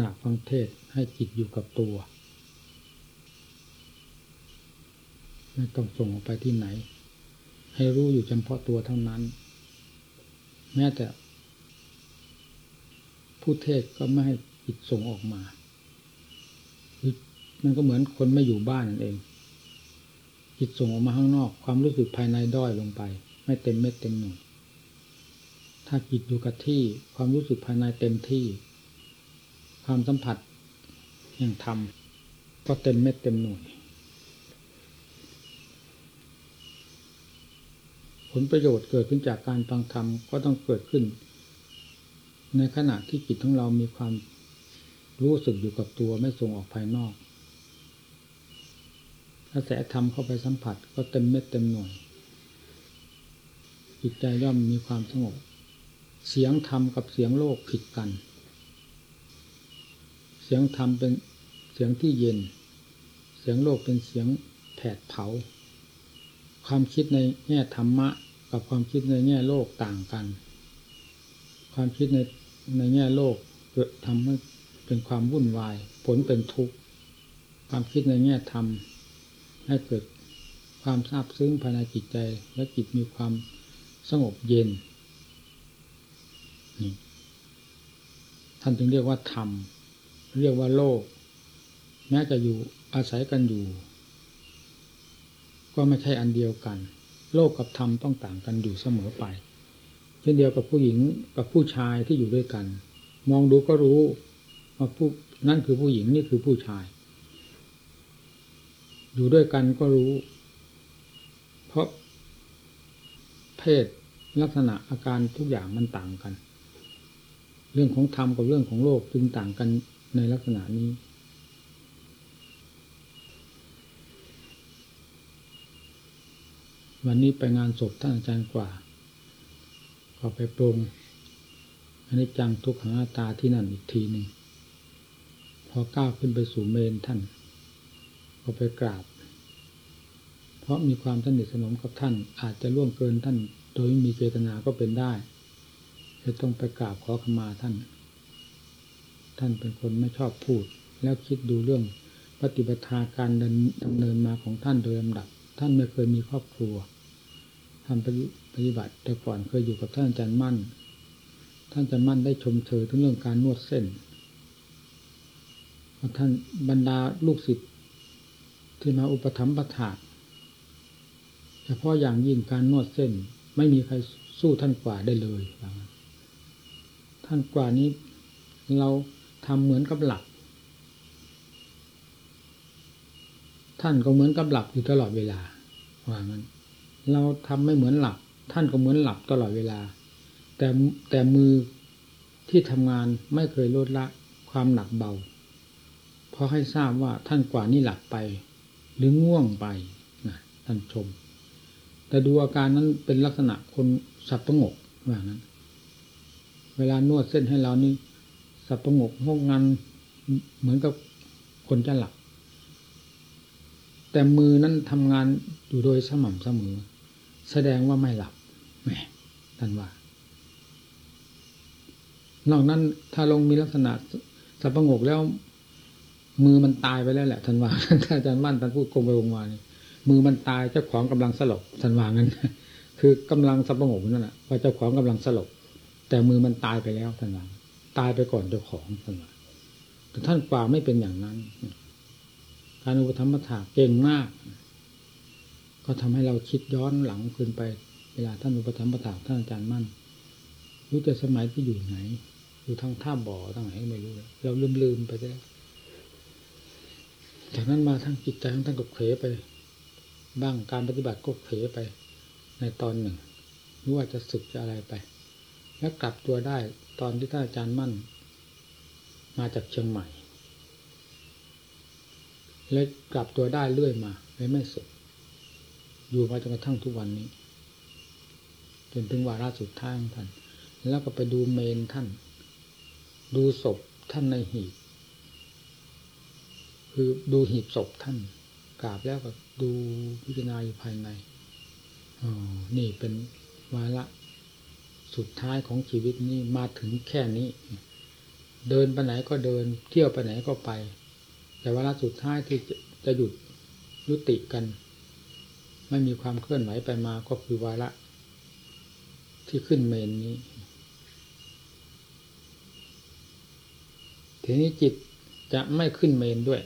ณะฟังเทศให้จิตอยู่กับตัว ไม่ต้องส่งออกไปที่ไหน ให้รู้อยู่เฉพาะตัวเท่านั้น แม้แต่ผู้เทศก็ไม่ให้จิตส่งออกมา มันก็เหมือนคนไม่อยู่บ้านนั่นเอง จิตส่งออกมาข้างนอก ความรู้สึกภายในด้อยลงไป ไม่เต็มเม็ดเต็มหน่วยถ้าจิตอยู่กับที่ความรู้สึกภายในเต็มที่ ความสัมผัสแห่งธรรมก็เต็มเม็ดเต็มหน่วย ผลประโยชน์เกิดขึ้นจากการฟังธรรมก็ต้องเกิดขึ้น ในขณะที่จิตของเรามีความรู้สึกอยู่กับตัวไม่ส่งออกภายนอกกระแสธรรมเข้าไปสัมผัสก็เต็มเม็ดเต็มหน่วย จิตใจย่อมมีความสงบ เสียงธรรมกับเสียงโลกผิดกัน เสียงธรรมเป็นเสียงที่เย็น เสียงโลกเป็นเสียงแผดเผา ความคิดในแง่ธรรมะ กับความคิดในแง่โลกต่างกัน ความคิดในในแง่โลกเกิดทำให้เป็นความวุ่นวาย ผลเป็นทุกข์ ความคิดในแง่ธรรมให้เกิดความซาบซึ้งภายในจิตใจ และจิตมีความสงบเย็นนี่ท่านจึงเรียกว่าธรรม เรียกว่าโลก แม้จะอยู่อาศัยกันอยู่ ก็ไม่ใช่อันเดียวกัน โลกกับธรรมต้องต่างกันอยู่เสมอไป เช่นเดียวกับผู้หญิงกับผู้ชายที่อยู่ด้วยกัน มองดูก็รู้ว่าผู้นั่นคือผู้หญิงนี่คือผู้ชาย อยู่ด้วยกันก็รู้ เพราะเพศลักษณะอาการทุกอย่างมันต่างกัน เรื่องของธรรมกับเรื่องของโลกจึงต่างกัน ในลักษณะนี้ วันนี้ไปงานศพท่านอาจารย์กว่าก็ไปปรงอันนี้จังทุกขังตาที่นั่นอีกทีหนึ่งพอก้าวขึ้นไปสู่เมนท่าน ก็ไปกราบ เพราะมีความสนิทสนมกับท่าน อาจจะล่วงเกินท่าน โดยไม่มีเจตนาก็เป็นได้จะต้องไปกราบขอขมาท่าน ท่านเป็นคนไม่ชอบพูด แล้วคิดดูเรื่องปฏิบัติการดำเนินมาของท่านโดยลำดับ ท่านไม่เคยมีครอบครัวทำปฏิบัติแต่ก่อนเคยอยู่กับท่านอาจารย์มั่น ท่านอาจารย์มั่นได้ชมเชยถึงเรื่องการนวดเส้นท่านบรรดาลูกศิษย์ที่มาอุปถัมภ์ประถาเฉพาะอย่างยิ่งการนวดเส้น ไม่มีใครสู้ท่านกว่าได้เลย ท่านกว่านี้เรา ทำเหมือนกับหลับท่านก็เหมือนกับหลับอยู่ตลอดเวลาว่างั้น เราทำไม่เหมือนหลับ ท่านก็เหมือนหลับตลอดเวลา แต่แต่มือที่ทำงานไม่เคยลดละความหนักเบา เพราะให้ทราบว่าท่านกว่านี้หลับไป หรือง่วงไปนะท่านชม แต่ดูอาการนั้นเป็นลักษณะคนสับประงกว่านั้น เวลานวดเส้นให้เรานี่ สับประงกห้องงานเหมือนกับคนจะหลับ แต่มือนั้นทำงานอยู่โดยสม่ำเสมอ แสดงว่าไม่หลับแหมท่านว่านอกนั้นถ้าลงมีลักษณะสับประงกแล้ว มือมันตายไปแล้วแหละท่านว่าท่านอาจารย์มั่นท่านพูดโกงไปโกงมานี่มือมันตายเจ้าของกำลังสลบท่านว่างั้น คือกำลังสับงบนั่นแหละว่าเจ้าของกำลังสลบแต่มือมันตายไปแล้วท่านว่า ตายไปก่อนเจ้าของท่านแต่ท่านกว่าไม่เป็นอย่างนั้น การอุปธรรมถาเก่งมาก ก็ทำให้เราคิดย้อนหลังขึ้นไป เวลาท่านอุปธรรมถาท่านอาจารย์มั่นรู้จะสมัยที่อยู่ไหน อยู่ทางท่าบ่อทางไหนไม่รู้ เราลืมลืมไปแล้วจากนั้นมาทั้งจิตใจของท่านก็เผลไป บ้างการปฏิบัติก็เผลไปในตอนหนึ่งรู้ว่าจะสึกจะอะไรไป แล้วกลับตัวได้ ตอนที่ท่านอาจารย์มั่น มาจากเชียงใหม่ และกลับตัวได้เรื่อยมาเลยไม่สึกอยู่มาจนกระทั่งทุกวันนี้ จนถึงวาระสุดท้ายของท่าน แล้วก็ไปดูเมนท่าน ดูศพท่านในหีบคือดูหีบศพท่านกราบแล้วก็ดูพิจารณาอยู่ภายในอ๋อนี่เป็นวาระ สุดท้ายของชีวิตนี้มาถึงแค่นี้ เดินไปไหนก็เดิน เที่ยวไปไหนก็ไป แต่เวลาสุดท้ายที่จะหยุดยุติกัน ไม่มีความเคลื่อนไหวไปมาก็คือวาระที่ขึ้นเมนนี้ ทีนี้จิตจะไม่ขึ้นเมนด้วย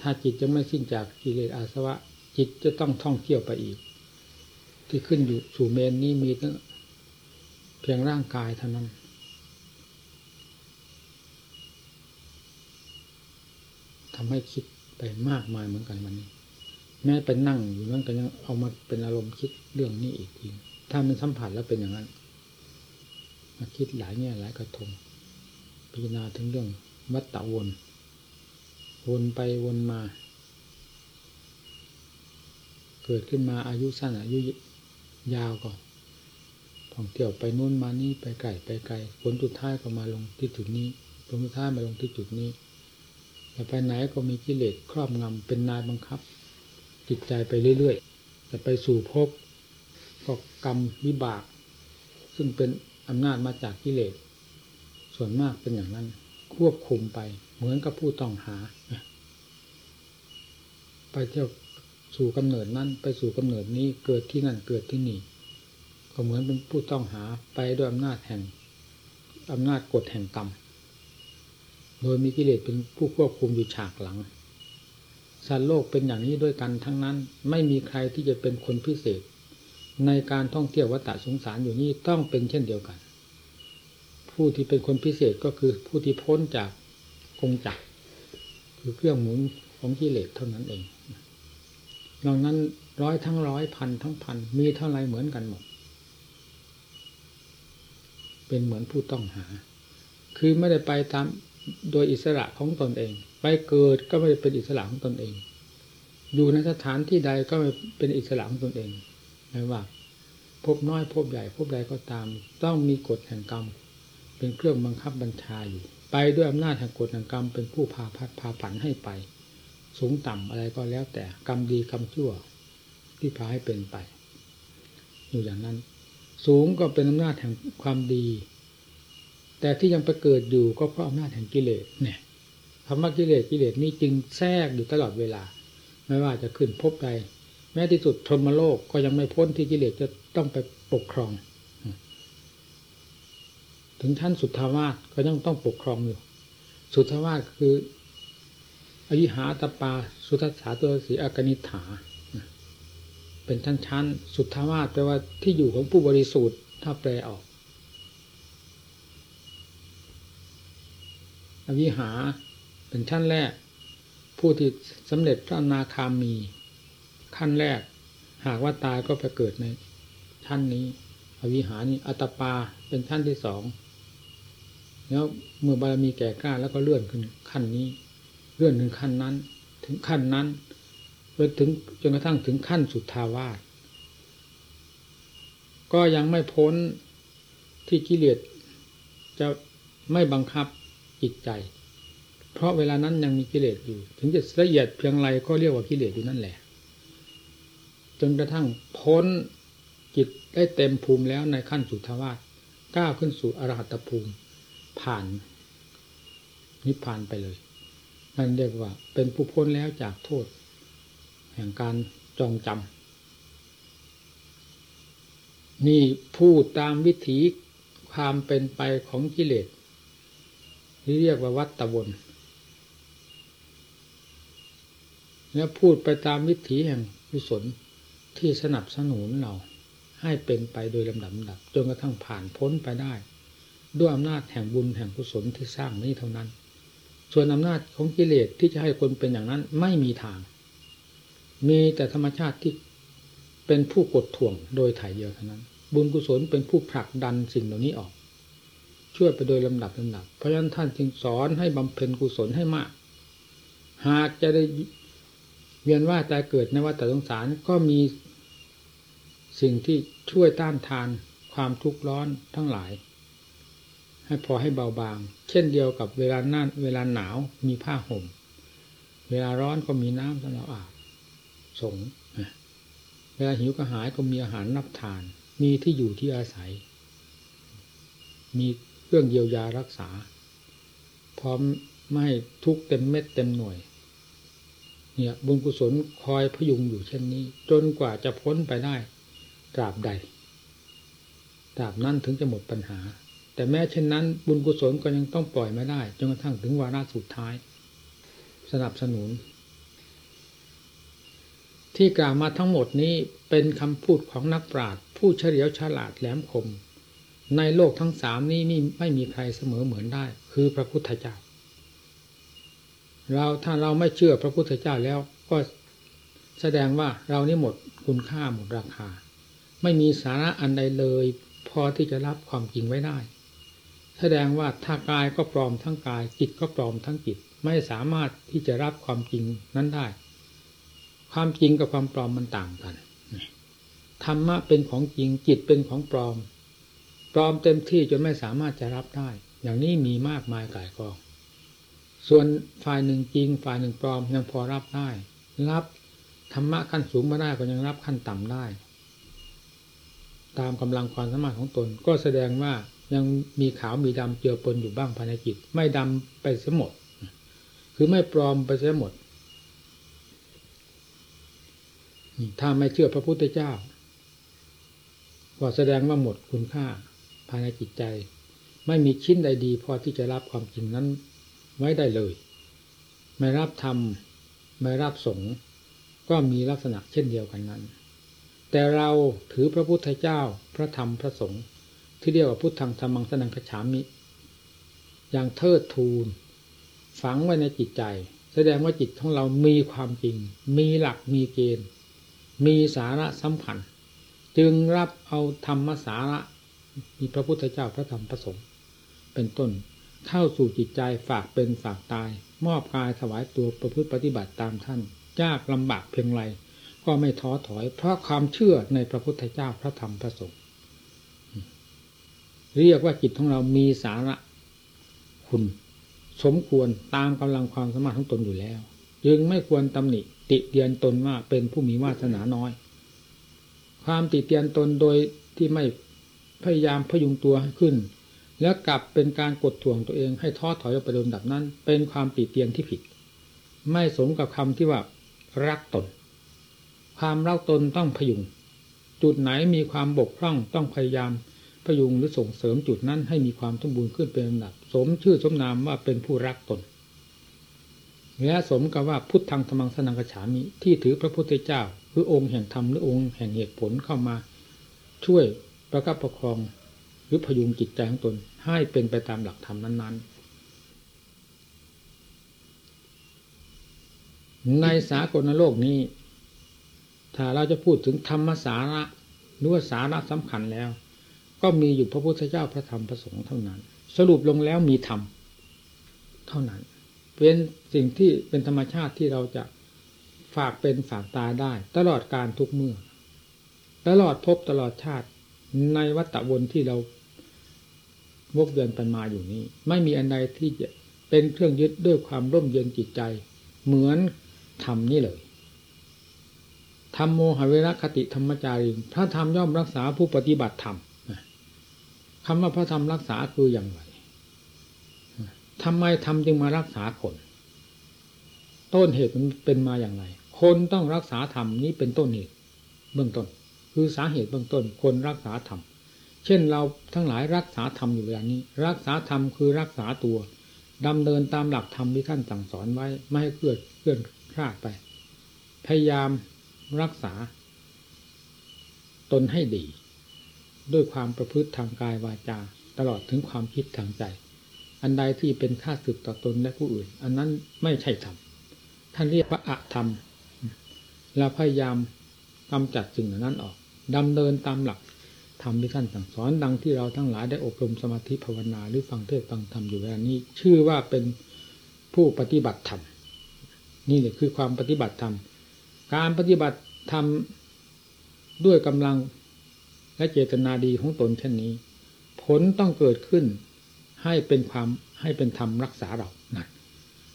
ถ้าจิตจะไม่สิ้นจากกิเลสอาสวะ จิตจะต้องท่องเที่ยวไปอีก ที่ขึ้นอยู่สู่เมนนี้มีตั้ง เพียงร่างกายเท่านั้น ทำให้คิดไปมากมายเหมือนกันวันนี้ แม้ไปนั่งอยู่นั่นก็ยังเอามาเป็นอารมณ์คิดเรื่องนี้อีกทีถ้ามันสัมผัสแล้วเป็นอย่างนั้น มาคิดหลายแง่หลายกระทง พิจารณาถึงเรื่องวัฏฏะวนวนไปวนมา เกิดขึ้นมาอายุสั้นอายุยาวก็ ท่องเที่ยวไปนู่นมานี่ไปไกลไปไกลผลสุดท้ายก็มาลงที่จุดนี้ผลสุดท้ายมาลงที่จุดนี้แต่ไปไหนก็มีกิเลสครอบงำเป็นนายบังคับ จิตใจไปเรื่อยๆแต่ไปสู่ภพก็กรรมวิบาก ซึ่งเป็นอำนาจมาจากกิเลสส่วนมากเป็นอย่างนั้น ควบคุมไป เหมือนกับผู้ต้องหา ไปเที่ยวสู่กำเนิดนั้นไปสู่กำเนิดนี้เกิดที่นั่นเกิดที่นี่ ก็เหมือนเป็นผู้ต้องหาไปด้วยอำนาจแห่งอำนาจกฎแห่งกรรม โดยมีกิเลสเป็นผู้ควบคุมอยู่ฉากหลังสัตว์โลกเป็นอย่างนี้ด้วยกันทั้งนั้น ไม่มีใครที่จะเป็นคนพิเศษ ในการท่องเที่ยววัฏสงสารอยู่นี่ต้องเป็นเช่นเดียวกัน ผู้ที่เป็นคนพิเศษก็คือผู้ที่พ้นจากกงจักรคือเครื่องหมุนของกิเลสเท่านั้นเองนอกนั้นร้อยทั้งร้อยพันทั้งพันมีเท่าไรเหมือนกันหมด เป็นเหมือนผู้ต้องหา คือไม่ได้ไปตามโดยอิสระของตนเอง ไปเกิดก็ไม่ได้เป็นอิสระของตนเอง อยู่ในสถานที่ใดก็ไม่เป็นอิสระของตนเองไม่ว่า พบน้อยพบใหญ่พบใดก็ตาม ต้องมีกฎแห่งกรรม เป็นเครื่องบังคับบัญชาอยู่ ไปด้วยอำนาจแห่งกฎแห่งกรรมเป็นผู้พาพัดพาผันให้ไป สูงต่ำอะไรก็แล้วแต่กรรมดีกรรมชั่วที่พาให้เป็นไป อยู่อย่างนั้น สูงก็เป็นอำนาจแห่งความดี แต่ที่ยังไปเกิดอยู่ก็เพราะอำนาจแห่งกิเลสเนี่ยคำว่ากิเลสกิเลสนี้จึงแทรกอยู่ตลอดเวลา ไม่ว่าจะขึ้นพบใด แม้ที่สุดพรหมโลกก็ยังไม่พ้นที่กิเลสจะต้องไปปกครอง ถึงท่านสุทธาวาสก็ยังต้องปกครองอยู่ สุทธาวาสคืออวิหาตปา สุทัสสาตัวสีอากนิฐา เป็นชั้นๆ สุทธาวาสแปลว่าที่อยู่ของผู้บริสุทธิ์ถ้าแปลออกอวิหาเป็นชั้นแรก ผู้ที่สำเร็จพระนาคามี ขั้นแรก หากว่าตายก็ไปเกิดในชั้นนี้ อวิหานี่อัตปาเป็นชั้นที่สองแล้วเมื่อบารมีแก่กล้าแล้วก็เลื่อนขึ้นขั้นนี้ เลื่อนถึงขั้นนั้น ถึงขั้นนั้น ไปถึงจนกระทั่งถึงขั้นสุดทาวาสก็ยังไม่พ้นที่กิเลสจะไม่บังคับจิตใจ เพราะเวลานั้นยังมีกิเลสอยู่ ถึงจะละเอียดเพียงไรก็เรียกว่ากิเลสอยู่นั่นแหละ จนกระทั่งพ้นจิตได้เต็มภูมิแล้วในขั้นสุทวาสก้าวขึ้นสู่อรหัตภูมิผ่านนิพพานไปเลย นั่นเรียกว่าเป็นผู้พ้นแล้วจากโทษ แห่งการจองจำนี่พูดตามวิถีความเป็นไปของกิเลสที่เรียกว่าวัตตะวนแล้วพูดไปตามวิถีแห่งกุศลที่สนับสนุนเราให้เป็นไปโดยลำดับดับจนกระทั่งผ่านพ้นไปได้ ด้วยอำนาจแห่งบุญแห่งกุศลที่สร้างนี้เท่านั้น ส่วนอำนาจของกิเลสที่จะให้คนเป็นอย่างนั้นไม่มีทาง มีแต่ธรรมชาติที่เป็นผู้กดถ่วงโดยถ่ายเดียวเท่านั้น บุญกุศลเป็นผู้ผลักดันสิ่งเหล่านี้ออก ช่วยไปโดยลำดับลำดับ เพราะฉะนั้นท่านจึงสอนให้บำเพ็ญกุศลให้มาก หากจะได้เวียนว่าแตายเกิดในวัฏสงสารก็มีสิ่งที่ช่วยต้านทานความทุกข์ร้อนทั้งหลาย ให้พอให้เบาบาง เช่นเดียวกับเวลาหน้าเวลาหนาวมีผ้าห่ม เวลาร้อนก็มีน้ำสำหรับอาบ สงเวลาหิวกระหายก็มีอาหารนับทาน มีที่อยู่ที่อาศัย มีเครื่องเยียวยารักษา พร้อมไม่ให้ทุกเต็มเม็ดเต็มหน่วย เนี่ยบุญกุศลคอยพยุงอยู่เช่นนี้ จนกว่าจะพ้นไปได้ตราบใดตราบนั้นถึงจะหมดปัญหา แต่แม้เช่นนั้น บุญกุศลก็ยังต้องปล่อยไม่ได้จนกระทั่งถึงวาระสุดท้าย สนับสนุน ที่กล่าวมาทั้งหมดนี้เป็นคำพูดของนักปราชญ์ผู้เฉลียวฉลาดแหลมคม ในโลกทั้งสามนี้ไม่ไม่มีใครเสมอเหมือนได้ คือพระพุทธเจ้า เราถ้าเราไม่เชื่อพระพุทธเจ้าแล้วก็แสดงว่าเรานี่หมดคุณค่าหมดราคา ไม่มีสาระอันใดเลย พอที่จะรับความจริงไว้ได้ แสดงว่าถ้ากายก็ปลอมทั้งกายจิตก็ปลอมทั้งจิต ไม่สามารถที่จะรับความจริงนั้นได้ ความจริงกับความปลอมมันต่างกันธรรมะเป็นของจริงจิตเป็นของปลอม ปลอมเต็มที่จนไม่สามารถจะรับได้ อย่างนี้มีมากมายกายกอง ส่วนฝ่ายหนึ่งจริง ฝ่ายหนึ่งปลอมยังพอรับได้ รับธรรมะขั้นสูงมาได้ก็ยังรับขั้นต่ำได้ ตามกำลังความสามารถของตน ก็แสดงว่ายังมีขาวมีดำเจือปนอยู่บ้างภายในจิต ไม่ดำไปเสียหมด คือไม่ปลอมไปเสียหมด ถ้าไม่เชื่อพระพุทธเจ้า ก็แสดงว่าหมดคุณค่าภายในจิตใจ ไม่มีชิ้นใดดี พอที่จะรับความจริงนั้นไว้ได้เลย ไม่รับธรรมไม่รับสงฆ์ก็มีลักษณะเช่นเดียวกันนั้น แต่เราถือพระพุทธเจ้าพระธรรมพระสงฆ์ที่เรียกว่าพุทธังธรรมังสนังขฉามิ อย่างเทิดทูน ฝังไว้ในจิตใจ แสดงว่าจิตของเรามีความจริง มีหลักมีเกณฑ์ มีสาระสำคัญ จึงรับเอาธรรมสาระ มีพระพุทธเจ้าพระธรรมพระสงฆ์เป็นต้นเข้าสู่จิตใจฝากเป็นฝากตาย มอบกายถวายตัวประพฤติปฏิบัติตามท่านยากลำบากเพียงไรก็ไม่ท้อถอย เพราะความเชื่อในพระพุทธเจ้าพระธรรมพระสงฆ์เรียกว่าจิตของเรามีสาระคุณ สมควรตามกำลังความสามารถของตนอยู่แล้ว จึงไม่ควรตำหนิติเตียนตนว่าเป็นผู้มีวาสนาน้อย ความติเตียนตนโดยที่ไม่พยายามพยุงตัวให้ขึ้น แล้วกลับเป็นการกดถ่วงตัวเองให้ท้อถอยไปโดนดับนั้น เป็นความติเตียนที่ผิด ไม่สมกับคำที่ว่า รักตน ความรักตนต้องพยุง จุดไหนมีความบกพร่องต้องพยายามพยุงหรือส่งเสริมจุดนั้นให้มีความสมบูรณ์ขึ้นเป็นลำดับ สมชื่อสมนามว่าเป็นผู้รักตน และสมกับว่าพุทธังธรรมังสนังกฉามิที่ถือพระพุทธเจ้าหรือองค์แห่งธรรมหรือองค์แห่งเหตุผลเข้ามา ช่วยประคับประคองหรือพยุงจิตใจของตนให้เป็นไปตามหลักธรรมนั้น ๆ ในสากลโลกนี้ ถ้าเราจะพูดถึงธรรมสาระหรือว่าสาระสำคัญแล้ว ก็มีอยู่พระพุทธเจ้าพระธรรมพระสงฆ์เท่านั้น สรุปลงแล้วมีธรรมเท่านั้น เป็นสิ่งที่เป็นธรรมชาติที่เราจะฝากเป็นฝากตาได้ ตลอดการทุกเมื่อ ตลอดพบตลอดชาติในวัฏวนที่เราวกเวียนไปมาอยู่นี้ ไม่มีอันใดที่จะเป็นเครื่องยึดด้วยความร่มเย็นจิตใจ เหมือนธรรมนี่เลยธรรมโมหเวรคติธรรมจารีพระธรรมย่อมรักษาผู้ปฏิบัติธรรมคำว่าพระธรรมรักษาคืออย่างไร ทำไมธรรมจึงมารักษาคน ต้นเหตุมันเป็นมาอย่างไร คนต้องรักษาธรรมนี้เป็นต้นเหตุ เบื้องต้น คือสาเหตุเบื้องต้น คนรักษาธรรมเช่นเราทั้งหลายรักษาธรรมอยู่อย่างนี้ รักษาธรรมคือรักษาตัวดำเนินตามหลักธรรมที่ท่านสั่งสอนไว้ ไม่ให้เคลื่อนเคลื่อนคลาดไป พยายามรักษา ตนให้ดี ด้วยความประพฤติทางกายวาจา ตลอดถึงความคิดทางใจ อันใดที่เป็นค่าสึกต่อตนและผู้อื่น อันนั้นไม่ใช่ธรรมท่านเรียกว่าอะธรรมเราพยายามกำจัดสิ่งนั้นออกดำเนินตามหลักธรรมที่ท่านสั่งสอนดังที่เราทั้งหลายได้อบรมสมาธิภาวนาหรือฟังเทศฟังธรรมอยู่เวลานี้ ชื่อว่าเป็นผู้ปฏิบัติธรรมนี่แหละคือความปฏิบัติธรรมการปฏิบัติธรรมด้วยกำลังและเจตนาดีของตนเช่นนี้ ผลต้องเกิดขึ้น ให้เป็นความให้เป็นธรรมรักษาเรานะ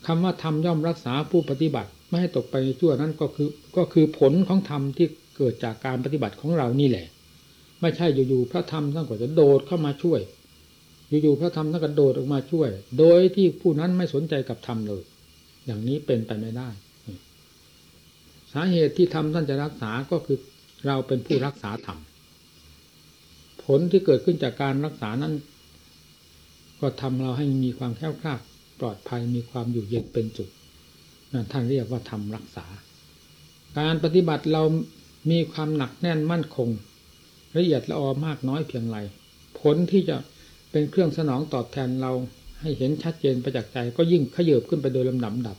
คำว่าธรรมย่อมรักษาผู้ปฏิบัติ ไม่ให้ตกไปในชั่วนั้นก็คือก็คือผลของธรรมที่เกิดจากการปฏิบัติของเรานี่แหละ ไม่ใช่อยู่ๆพระธรรมท่านก็จะโดดเข้ามาช่วย อยู่ๆพระธรรมท่านกระโดดออกมาช่วย โดยที่ผู้นั้นไม่สนใจกับธรรมเลย อย่างนี้เป็นไปไม่ได้ สาเหตุที่ทำท่านจะรักษาก็คือเราเป็นผู้รักษาธรรมผลที่เกิดขึ้นจากการรักษานั้น ก็ทำเราให้มีความแข็งแกร่งปลอดภัยมีความอยู่เย็นเป็นจุดนั่นท่านเรียกว่าธรรมรักษา การปฏิบัติเรามีความหนักแน่นมั่นคง ละเอียดละออมากน้อยเพียงไรผลที่จะเป็นเครื่องสนองตอบแทนเราให้เห็นชัดเจนประจักษ์ใจ ก็ยิ่งขยืบขึ้นไปโดยลำดับดับ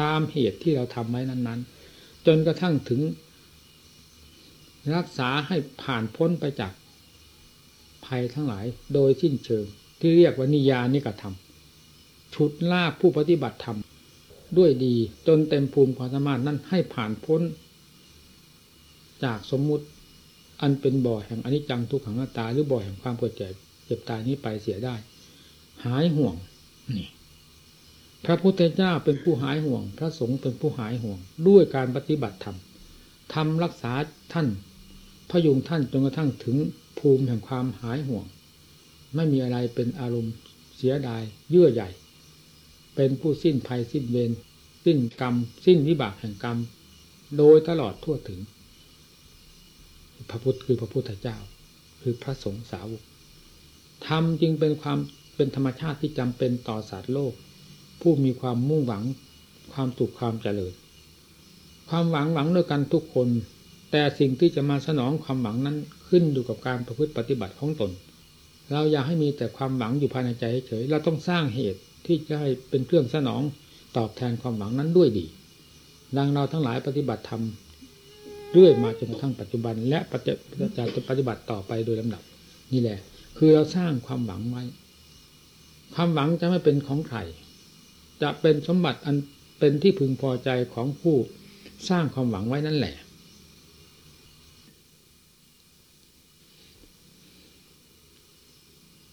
ตามเหตุที่เราทำไว้นั้นๆ จนกระทั่งถึง รักษาให้ผ่านพ้นไปจากภัยทั้งหลายโดยสิ้นเชิง ที่เรียกว่านิยานิกธรรมชุดลากผู้ปฏิบัติธรรม ด้วยดีจนเต็มภูมิความสามารถนั้นให้ผ่านพ้น จากสมมุติอันเป็นบ่อแห่งอนิจจังทุกขังตาหรือบ่อแห่งความเกิดแก่เจ็บตายนี้ไปเสียได้ หายห่วงนี่พระพุทธเจ้าเป็นผู้หายห่วง พระสงฆ์เป็นผู้หายห่วง ด้วยการปฏิบัติธรรมทำรักษาท่านพยุงท่านจนกระทั่งถึงภูมิแห่งความหายห่วง ไม่มีอะไรเป็นอารมณ์เสียดายเยื่อใหญ่ เป็นผู้สิ้นภัยสิ้นเวรสิ้นกรรม สิ้นวิบากแห่งกรรม โดยตลอดทั่วถึง พระพุทธคือพระพุทธเจ้า คือพระสงฆ์สาวกธรรมจึงเป็นความเป็นธรรมชาติที่จำเป็นต่อสัตว์โลก ผู้มีความมุ่งหวังความสุขความเจริญ ความหวังหวังด้วยกันทุกคน แต่สิ่งที่จะมาสนองความหวังนั้นขึ้นอยู่กับการประพฤติปฏิบัติของตน เราอยากให้มีแต่ความหวังอยู่ภายในใจเฉยเราต้องสร้างเหตุที่จะให้เป็นเครื่องสนองตอบแทนความหวังนั้นด้วยดี ดังเราทั้งหลายปฏิบัติธรรมเรื่อยมาจนกระทั่งปัจจุบัน และปฏิจะปฏิบัติต่อไปโดยลำดับ นี่แหละ คือเราสร้างความหวังไว้ ความหวังจะไม่เป็นของใครจะเป็นสมบัติอันเป็นที่พึงพอใจของผู้สร้างความหวังไว้นั่นแหละ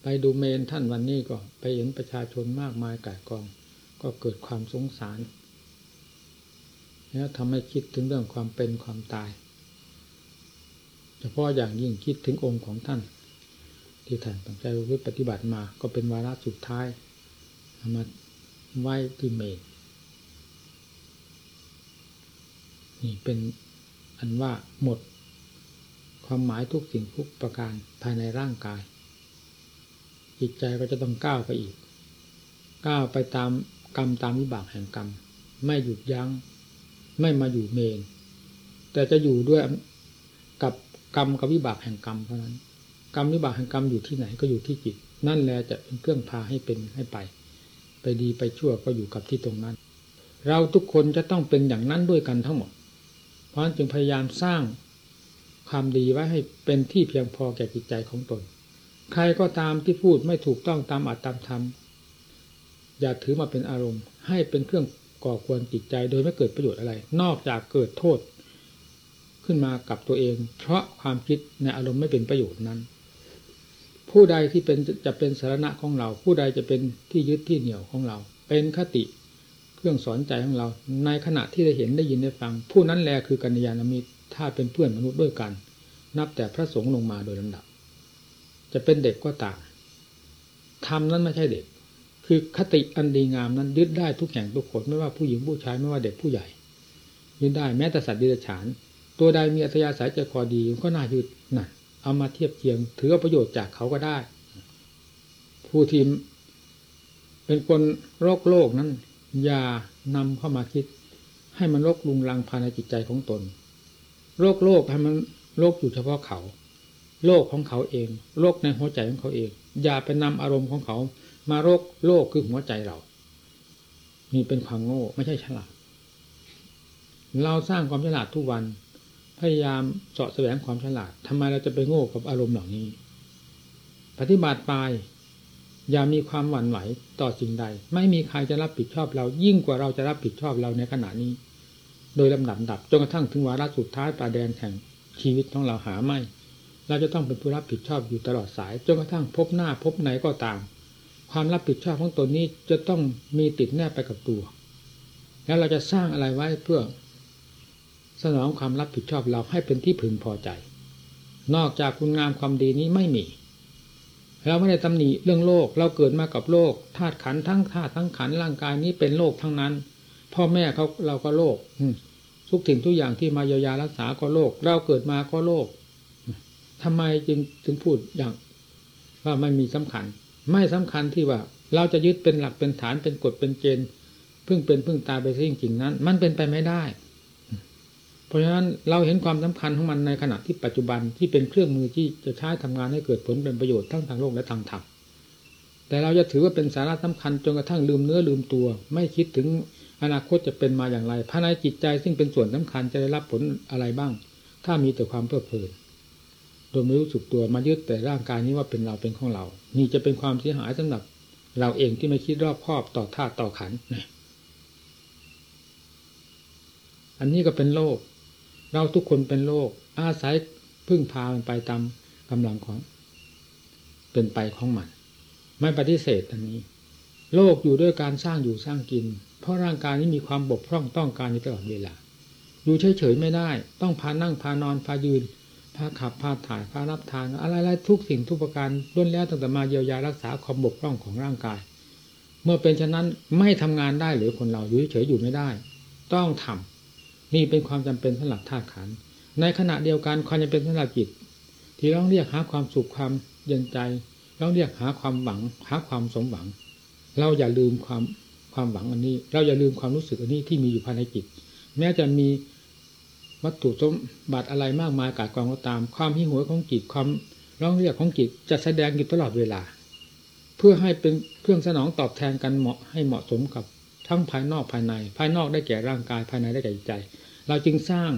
ไปดูเมนท่านวันนี้ก็ไปเห็นประชาชนมากมายก่ายกอง ก็เกิดความสงสารแล้วทำให้คิดถึงเรื่องความเป็นความตาย เฉพาะอย่างยิ่งคิดถึงองค์ของท่าน ที่ท่านตั้งใจวิปฏิบัติมา ก็เป็นวาระสุดท้ายเอามาไหว้ที่เมนนี่เป็นอันว่าหมด ความหมายทุกสิ่งทุกประการภายในร่างกาย จิตใจก็จะต้องก้าวไปอีก ก้าวไปตามกรรมตามวิบากแห่งกรรม ไม่หยุดยัง้ง ไม่มาอยู่เมน แต่จะอยู่ด้วยกับกรรมกับวิบากแห่งกรรมเท่านั้น กรรมวิบากแห่งกรรมอยู่ที่ไหนก็อยู่ที่จิต นั่นแหละจะเป็นเครื่องพาให้เป็นให้ไป ไปดีไปชั่วก็อยู่กับที่ตรงนั้น เราทุกคนจะต้องเป็นอย่างนั้นด้วยกันทั้งหมด เพราะฉะนั้นจึงพยายามสร้างความดีไว้ให้เป็นที่เพียงพอแก่จิตใจของตน ใครก็ตามที่พูดไม่ถูกต้องตามอัตตามธรรมอย่าถือมาเป็นอารมณ์ ให้เป็นเครื่องก่อควรจิตใจโดยไม่เกิดประโยชน์อะไร นอกจากเกิดโทษ ขึ้นมากับตัวเอง เพราะความคิดในอารมณ์ไม่เป็นประโยชน์นั้น ผู้ใดที่เป็นจะเป็นสาระของเรา ผู้ใดจะเป็นที่ยึดที่เหนี่ยวของเรา เป็นคติเครื่องสอนใจของเรา ในขณะที่ได้เห็นได้ยินได้ฟัง ผู้นั้นแลคือกัญญาณมิตรถ้าเป็นเพื่อนมนุษย์ด้วยกัน นับแต่พระสงฆ์ลงมาโดยลำดับ จะเป็นเด็กก็ตามทำนั้นไม่ใช่เด็ก คือคติอันดีงามนั้นยึดได้ทุกแห่งทุกคนไม่ว่าผู้หญิงผู้ชายไม่ว่าเด็กผู้ใหญ่ยึดได้แม้แต่สัตว์ดิบฉาน ตัวใดมีอัธยาศัยใจคอดีก็น่ายึดนั่นเอามาเทียบเทียงถือประโยชน์จากเขาก็ได้ ผู้ทีมเป็นคนโรคโลกนั้น อย่านำเข้ามาคิด ให้มันโรคลุงลังภายในจิตใจของตนโรคโลกให้มันโรคอยู่เฉพาะเขา โลกของเขาเองโรคในหัวใจของเขาเอง อย่าไปนำอารมณ์ของเขา มาโรคโลกคือหัวใจเรานี่เป็นความโง่ไม่ใช่ฉลาด เราสร้างความฉลาดทุกวัน พยายามเสาะแสวงความฉลาดทำไมเราจะไปโง่กับอารมณ์เหล่านี้ ปฏิบัติไปอย่ามีความหวั่นไหวต่อสิ่งใด ไม่มีใครจะรับผิดชอบเรา ยิ่งกว่าเราจะรับผิดชอบเราในขณะนี้ โดยลำดับดับจนกระทั่งถึงวาระสุดท้ายปาแดนแห่งชีวิตของเราหาไม่ เราจะต้องเป็นผู้รับผิดชอบอยู่ตลอดสายจนกระทั่งพบหน้าพบไหนก็ตาม ความรับผิดชอบของตนนี้จะต้องมีติดแนบไปกับตัว แล้วเราจะสร้างอะไรไว้เพื่อ สนองความรับผิดชอบเราให้เป็นที่พึงพอใจ นอกจากคุณงามความดีนี้ไม่มีเราไม่ได้ตำหนิเรื่องโลก เราเกิดมากับโลกธาตุขันทั้งธาตุทั้งขันร่างกายนี้เป็นโลกทั้งนั้น พ่อแม่เขาเราก็โลกทุกสิ่งทุกอย่างที่มาเยียวยารักษาก็โลก เราเกิดมาก็โลก ทำไมจึงถึงพูดอย่างว่าไม่มีสำคัญ ไม่สำคัญที่ว่า เราจะยึดเป็นหลักเป็นฐานเป็นกฎเป็นเกณฑ์พึ่งเป็นพึ่งตายไปสิ่งจริงนั้น มันเป็นไปไม่ได้ เพราะฉะนั้นเราเห็นความสำคัญของมันในขณะที่ปัจจุบันที่เป็นเครื่องมือที่จะใช้ทำงานให้เกิดผลเป็นประโยชน์ทั้งทางโลกและทางธรรมแต่เราจะถือว่าเป็นสาระสำคัญจนกระทั่งลืมเนื้อลืมตัว ไม่คิดถึงอนาคตจะเป็นมาอย่างไรภายในจิตใจซึ่งเป็นส่วนสำคัญจะได้รับผลอะไรบ้าง ถ้ามีแต่ความเพลิดเพลิน โดยไม่รู้สึกตัวมายึดแต่ร่างกายนี้ว่าเป็นเราเป็นของเรา นี่จะเป็นความเสียหายสำหรับ เราเองที่ไม่คิดรอบคอบต่อธาตุต่อขันนะอันนี้ก็เป็นโลก เราทุกคนเป็นโลก อาศัยพึ่งพามันไปตามกำลังของ เป็นไปของมัน ไม่ปฏิเสธอันนี้ โลกอยู่ด้วยการสร้างอยู่สร้างกิน เพราะร่างกายนี้มีความบกพร่องต้องการอยู่ตลอดเวลาอยู่เฉยๆไม่ได้ ต้องพานั่งพานอนพายืน พาขับพาถ่ายพารับทานอะไรๆทุกสิ่งทุกประการล้วนแล้วตั้งแต่มาเยียวยารักษาความบกพร่องของร่างกาย เมื่อเป็นฉะนั้นไม่ทำงานได้หรือคนเราอยู่เฉยอยู่ไม่ได้ ต้องทำนี่เป็นความจำเป็นสำหรับธาตุขัน ในขณะเดียวกันความจำเป็นสำหรับจิต ที่ต้องเรียกหาความสุขความเย็นใจต้องเรียกหาความหวังหาความสมหวัง เราอย่าลืมความความหวังอันนี้ เราอย่าลืมความรู้สึกอันนี้ที่มีอยู่ภายในจิต แม้จะมี วัตถุสมบัติอะไรมากมายกายกองก็ตาม ความหิวโหยของจิตความร้องเรียกของจิตจะแสดงอยู่ตลอดเวลา เพื่อให้เป็นเครื่องสนองตอบแทนกันเหมาะให้เหมาะสมกับทั้งภายนอกภายใน ภายนอกได้แก่ร่างกายภายในได้แก่ใจ เราจึงสร้าง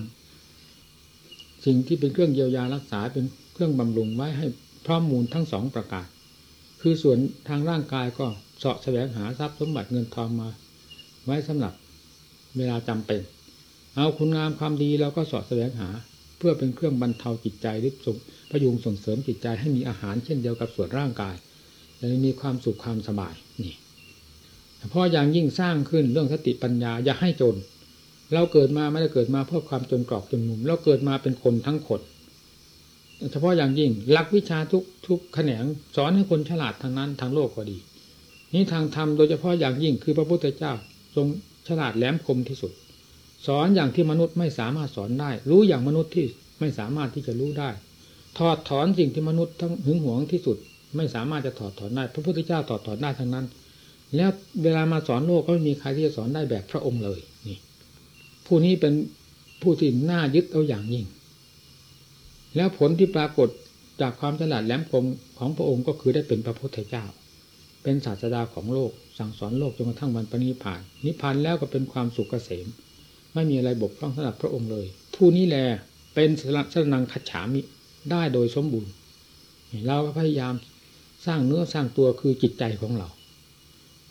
สิ่งที่เป็นเครื่องเยียวยารักษาเป็นเครื่องบำรุงไว้ให้พร้อมมูลทั้งสองประการ คือส่วนทางร่างกายก็เสาะแสวงหาทรัพย์สมบัติเงินทองมา ไว้สำหรับเวลาจำเป็น เอาคุณงามความดีเราก็สาะแสวงหา เพื่อเป็นเครื่องบรรเทาจิตใจหรือส่งพยุงส่งเสริมจิตใจให้มีอาหารเช่นเดียวกับส่วนร่างกายและมีความสุขความสบายนี่เพราะอย่างยิ่งสร้างขึ้นเรื่องสติปัญญาอย่าให้จน เราเกิดมาไม่ได้เกิดมาเพื่อความจนกรอบจนมุมเราเกิดมาเป็นคนทั้งคนเฉพาะอย่างยิ่งหลักวิชาทุกทุกแขนงสอนให้คนฉลาดทางนั้นทางโลกก็ดี นี่ทางธรรมโดยเฉพาะอย่างยิ่งคือพระพุทธเจ้าทรงฉลาดแหลมคมที่สุด สอนอย่างที่มนุษย์ไม่สามารถสอนได้ รู้อย่างมนุษย์ที่ไม่สามารถที่จะรู้ได้ ถอดถอนสิ่งที่มนุษย์ทั้งหึงหวงที่สุด ไม่สามารถจะถอดถอนได้ พระพุทธเจ้าถอดถอนได้ทั้งนั้น แล้วเวลามาสอนโลกก็ไม่มีใครที่จะสอนได้แบบพระองค์เลยนี่ ผู้นี้เป็นผู้ที่น่ายึดเอาอย่างยิ่ง แล้วผลที่ปรากฏจากความฉลาดแหลมคมของพระองค์ก็คือได้เป็นพระพุทธเจ้า เป็นศาสดาของโลก สั่งสอนโลกจนกระทั่งวันปณิพาน นิพพานแล้วก็เป็นความสุขเกษม ไม่มีอะไรบกพร่องสำหรับพระองค์เลย ผู้นี้แลเป็นสนังขฉามิได้โดยสมบูรณ์เราพยายามสร้างเนื้อสร้างตัวคือจิตใจของเรา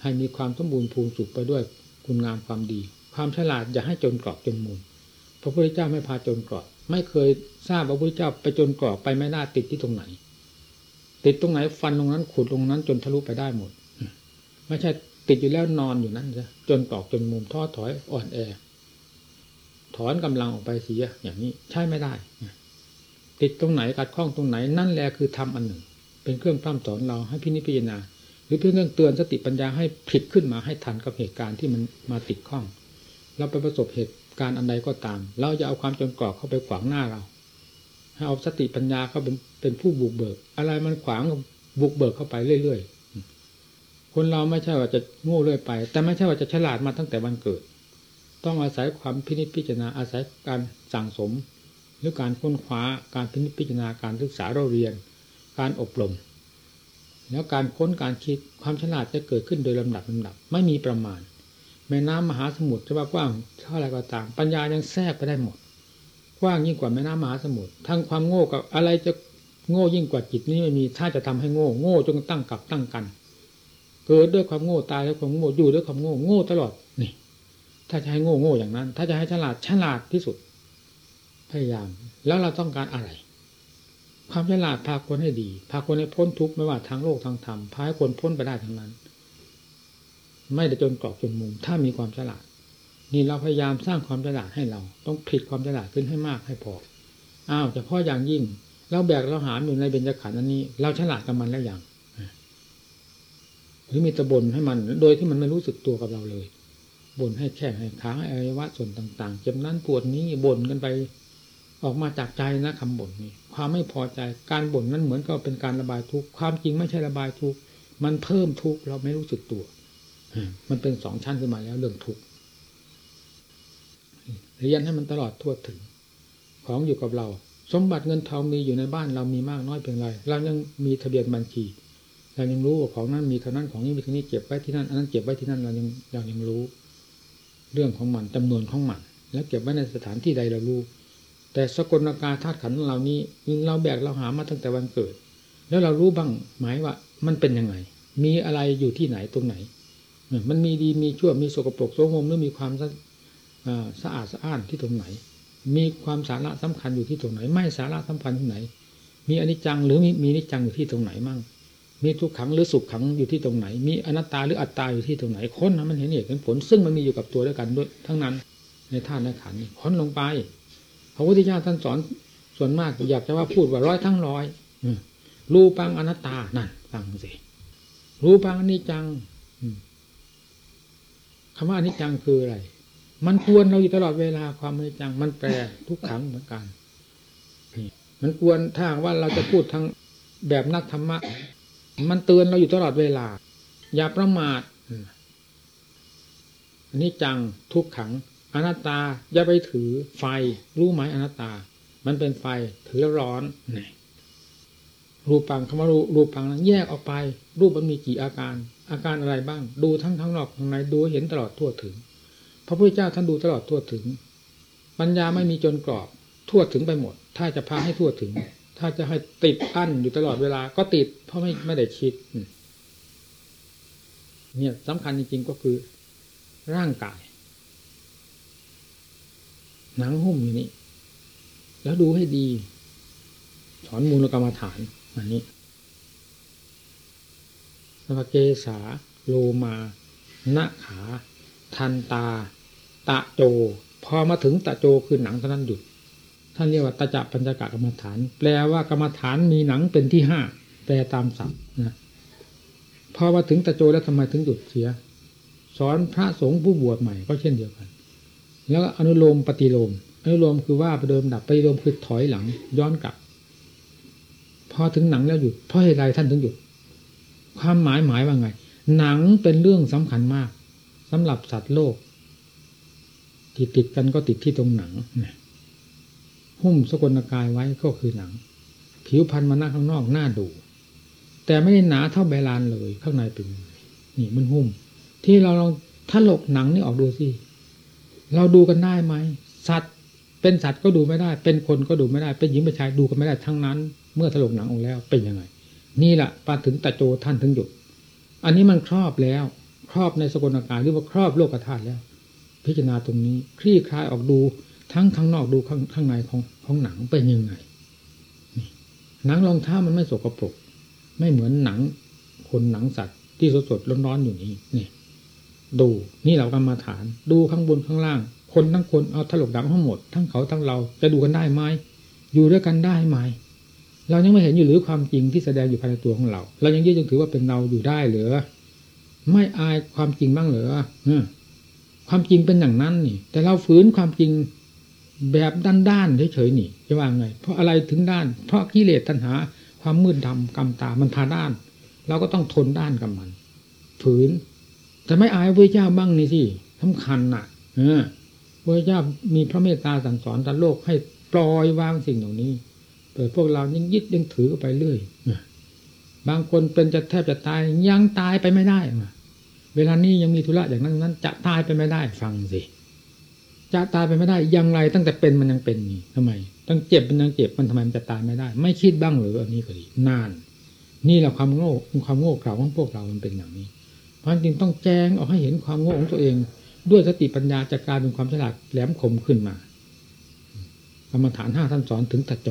ให้มีความสมบูรณ์ภูมิสุขไปด้วยคุณงามความดี ความฉลาดอย่าให้จนกรอบจนมุมพระพุทธเจ้าไม่พาจนกรอบ ไม่เคยทราบพระพุทธเจ้าไปจนกรอบไปไม่ได้ติดที่ตรงไหน ติดตรงไหนฟันตรงนั้นขุดตรงนั้นจนทะลุไปได้หมด ไม่ใช่ติดอยู่แล้วนอนอยู่นั่นจะจนกรอบจนมุมท้อถอยอ่อนแอ ถอนกำลังออกไปเสียอย่างนี้ใช่ไม่ได้ ติดตรงไหนกัดข้องตรงไหน นั่นแหละคือทำอันหนึ่ง เป็นเครื่องพร่ำสอนเราให้พินิจพิจารณาหรือเพื่อเรื่องเตือนสติปัญญาให้ผิดขึ้นมาให้ทันกับเหตุการณ์ที่มันมาติดข้อง เราไปประสบเหตุการณ์อันใดก็ตาม เราจะเอาความจนกรอกเข้าไปขวางหน้าเราให้เอาสติปัญญาเข้าเป็นเป็นผู้บุกเบิก อะไรมันขวางบุกเบิกเข้าไปเรื่อยๆคนเราไม่ใช่ว่าจะโง่เรื่อยไป แต่ไม่ใช่ว่าจะฉลาดมาตั้งแต่วันเกิด ต้องอาศัยความพินิจพิจารณาอาศัยการสั่งสม หรือการค้นคว้าการพินิจพิจารณาการศึกษาเราเรียน การอบรม แล้วการค้นการคิดความฉลาดจะเกิดขึ้นโดยลำดับลำดับ ไม่มีประมาณ แม่น้ำมหาสมุทรจะว่ากว้างเท่าไรก็ตาม ปัญญายังแทรกไปได้หมดกว้างยิ่งกว่าแม่น้ำมหาสมุทรทั้งความโง่กับอะไรจะโง่ยิ่งกว่าจิตนี้ไม่มีถ้าจะทำให้โง่โง่จนตั้งกับตั้งกัน เกิดด้วยความโง่ตายด้วยความโง่อยู่ด้วยความโง่โง่ตลอด ถ้าจะให้โง่โง่อย่างนั้น ถ้าจะให้ฉลาดฉลาดที่สุด พยายาม แล้วเราต้องการอะไร ความฉลาดพาคนให้ดี พาคนให้พ้นทุกข์ไม่ว่าทางโลกทางธรรมพาให้คนพ้นไปได้ทั้งนั้น ไม่ได้จนกรอบจนมุม ถ้ามีความฉลาด นี่เราพยายามสร้างความฉลาดให้เรา ต้องผลิตความฉลาดขึ้นให้มากให้พออ้าวเฉพาะอย่างยิ่ง เราแบกเราหามอยู่ในเบญจขันธ์อันนี้ เราฉลาดกับมันแล้วอย่างหรือมีตะบนให้มัน โดยที่มันไม่รู้สึกตัวกับเราเลย บ่นให้แข้งให้ขาให้อวัยวะส่วนต่าง ๆ เจ็บนั้นปวดนี้บ่นกันไปออกมาจากใจนะคำบ่นนี้ ความไม่พอใจการบ่นนั้นเหมือนกับเป็นการระบายทุกข์ความจริงไม่ใช่ระบายทุกข์มันเพิ่มทุกข์เราไม่รู้สึกตัวมันเป็นสองชั้นขึ้นมาแล้วเรื่องทุกข์เรียนให้มันตลอดทั่วถึง ของอยู่กับเรา สมบัติเงินทองมีอยู่ในบ้านเรามีมากน้อยเพียงไรเรายังมีทะเบียนบัญชีเรายังรู้ว่าของนั้นมีเท่านั้นของนี้มีเท่านี้เก็บไว้ที่นั่นอันนั้นเก็บไว้ที่นั่นเรายังเรายังรู้ เรื่องของมันจำนวนของมัน แล้วเก็บไว้ในสถานที่ใดเรารู้ แต่สกลนากาธาตุขันเหล่านี้เราแบกเราหามาตั้งแต่วันเกิด แล้วเรารู้บ้างหมายว่ามันเป็นยังไง มีอะไรอยู่ที่ไหนตรงไหน มันมีดีมีชั่วมีสกปรกโสมมหรือมีความสะอาดสะอ้านที่ตรงไหน มีความสาระสำคัญอยู่ที่ตรงไหน ไม่สาระสำคัญที่ไหน มีอนิจจังหรือมีมีนิจจังอยู่ที่ตรงไหนมั่ง มีทุกขังหรือสุขขังอยู่ที่ตรงไหน มีอนัตตาหรืออัตตาอยู่ที่ตรงไหนค้นนะมันเห็นเหตุเห็นผล ซึ่งมันมีอยู่กับตัวด้วยกันด้วยทั้งนั้น ในธาตุในขันธ์ค้นลงไปพระพุทธเจ้าท่านสอนส่วนมากอยากจะว่าพูดว่าร้อยทั้งร้อยรูปังอนัตตานั่นฟังสิรูปังอนิจจังคำว่าอนิจจังคืออะไร มันควรเราอยู่ตลอดเวลาความอนิจจัง มันแปรทุกขังเหมือนกันมันควรถ้าว่าเราจะพูดทั้งแบบนักธรรมะ มันเตือนเราอยู่ตลอดเวลา อย่าประมาทอันนี้จังทุกขัง อนัตตาอย่าไปถือไฟ รู้ไหมอนัตตา มันเป็นไฟถือแล้วร้อนรูปปังคำว่ารูรูปังนั้นแยกออกไป รูปมันมีกี่อาการ อาการอะไรบ้าง ดูทั้งทั้งนอกทั้งในดูเห็นตลอดทั่วถึง พระพุทธเจ้าท่านดูตลอดทั่วถึง ปัญญาไม่มีจนกรอบ ทั่วถึงไปหมด ถ้าจะพาให้ทั่วถึง ถ้าจะให้ติดอั้นอยู่ตลอดเวลา ก็ติด เพราะไม่ไม่ได้คิด เนี่ยสำคัญจริงๆก็คือ ร่างกาย หนังหุ้มอยู่นี่แล้วดูให้ดี สอนมูลกรรมฐานอันนี้สภเกษาโลมาณขา ทันตา ตะโจ พอมาถึงตะโจคือหนังเท่านั้นหยุด ท่านเรียกว่าตาจัปัญจกะกรรมฐาน แปลว่ากรรมฐานมีหนังเป็นที่ห้าแปลตามศัพท์นะพอมาถึงตะโจแล้วทำไมถึงหยุดเสีย สอนพระสงฆ์ผู้บวชใหม่ก็เช่นเดียวกัน แล้วอนุโลมปฏิโลม อนุโลมคือว่าไปเดิมดับปฏิโลมคือถอยหลัง ย้อนกลับ พอถึงหนังแล้วหยุดเพราะเหตุไรท่านถึงหยุด ความหมายหมายว่าไง หนังเป็นเรื่องสำคัญมากสำหรับสัตว์โลกติดติดกันก็ติดที่ตรงหนังนะ หุ้มสกลกายไว้ก็คือหนัง ผิวพันธุ์มาหน้าข้างนอกหน้าดู แต่ไม่ได้หนาเท่าใบลานเลย ข้างในเป็นนี่มันหุ้ม ที่เราลองถ้าหลกหนังนี่ออกดูสิเราดูกันได้ไหมสัตว์เป็นสัตว์ก็ดูไม่ได้ เป็นคนก็ดูไม่ได้ เป็นหญิงเป็นชายดูกันไม่ได้ทั้งนั้น เมื่อถลกหนังออกแล้วเป็นยังไง นี่แหละปาถึงตะโจท่านถึงหยุดอันนี้มันครอบแล้ว ครอบในสกลกายหรือว่าครอบโลกธาตุแล้ว พิจารณาตรงนี้ คลี่คลายออกดู ทั้งข้างนอกดูข้างข้างในของของหนังเป็นยังไงหนังรองเท้ามันไม่สกปรกไม่เหมือนหนังคนหนังสัตว์ที่สดสดร้อนๆอยู่นี้นี่ดูนี่เรากรรมาฐาน ดูข้างบนข้างล่าง คนทั้งคนเอาถลกดังทั้งหมด ทั้งเขาทั้งเราจะดูกันได้ไหมอยู่ด้วยกันได้ไหมเรายังไม่เห็นอยู่หรือความจริงที่แสดงอยู่ภายในตัวของเรา เรายังยึดยังถือว่าเป็นเราอยู่ได้หรือไม่อายความจริงบ้างเหรอความจริงเป็นอย่างนั้นนี่ แต่เราฝืนความจริง แบบด้านๆเฉยๆนี่จะว่าไง เพราะอะไรถึงด้าน เพราะกิเลสตัณหา ความมืดดำกรรมตามันพาด้านเราก็ต้องทนด้านกับมัน ฝืนแต่ไม่อายพระเจ้าบ้างนี่สิสำคัญน่ะเออพระเจ้ามีพระเมตตาสั่งสอนต่โลกให้ปล่อยวางสิ่งเหล่านี้เปิดพวกเรายังยึดยังถือไปเรื่อยบางคนเป็นจะแทบจะตายยังตายไปไม่ได้เวลานี้ยังมีธุระอย่างนั้นนั้นจะตายไปไม่ได้ฟังสิ จะตายไปไม่ได้ยังไรตั้งแต่เป็นมันยังเป็นนี่ทำไมตั้งเจ็บมันยังเจ็บมันทำไมมันจะตายไม่ได้ ไม่คิดบ้างหรืออันนี้ก็ดีนาน นี่แหละความโง่ความโง่เขลาของพวกเรามันเป็นอย่างนี้ เพราะจริงต้องแจ้งออกให้เห็นความโง่ของตัวเอง ด้วยสติปัญญาจากการเป็นความฉลาดแหลมคมขึ้นมากรรมฐานห้าท่านสอนถึงตะโจ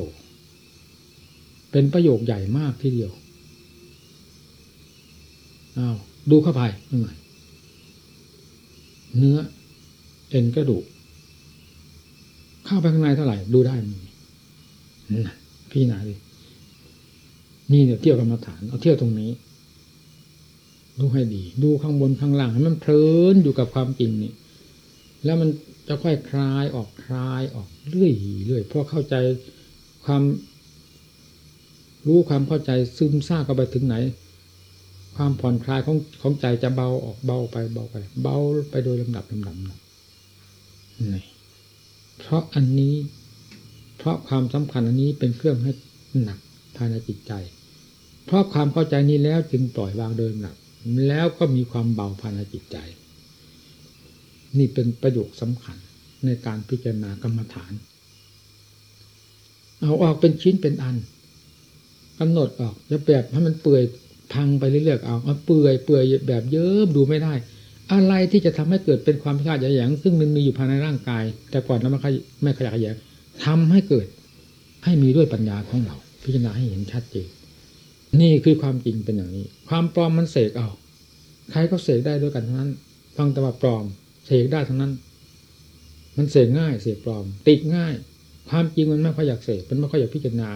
เป็นประโยคใหญ่มากทีเดียวอ้าวดูเข้าไปยังไงเนื้อเอ็นกระดูก เข้าไปข้างในเท่าไหร่ดูได้พี่นาดินี่เนี่ยเที่ยวกรรมฐานเอาเที่ยวตรงนี้ ดูให้ดี ดูข้างบนข้างล่างให้มันเพลินอยู่กับความจริงนี่แล้วมันจะค่อยคลายออกคลายออกเรื่อยเรื่อยพอเข้าใจความ รู้ความเข้าใจซึมซาบเข้าไปถึงไหน ความผ่อนคลายของของใจจะเบาออกเบาไปเบาไป เบาไปโดยลำดับลำดับนี่ เพราะอันนี้ เพราะความสำคัญอันนี้เป็นเครื่องให้หนักภายในจิตใจ เพราะความเข้าใจนี้แล้วจึงปล่อยวางโดยหนัก แล้วก็มีความเบาภายในจิตใจ นี่เป็นประโยคสำคัญในการพิจารณากรรมฐาน เอาออกเป็นชิ้นเป็นอันกำหนดออกจะแบบให้มันเปื่อยพังไปเรื่อยๆเอาเอาเปื่อยเปื่อยแบบเยิ้มดูไม่ได้ อะไรที่จะทำให้เกิดเป็นความพิฆาตแยงซึ่งมันมีอยู่ภายในร่างกาย แต่ก่อนเราไม่ไม่ขยักแยงทำให้เกิดให้มีด้วยปัญญาของเรา พิจารณาให้เห็นชัดเจนนี่คือความจริงเป็นอย่างนี้ ความปลอมมันเสกเอาใครก็เสกได้ด้วยกันทั้งนั้นฟังแต่ว่าปลอมเสกได้ทั้งนั้น มันเสกง่ายเสกปลอม ติดง่าย ความจริงมันไม่ค่อยอยากเสกมันไม่ค่อยอยากพิจารณา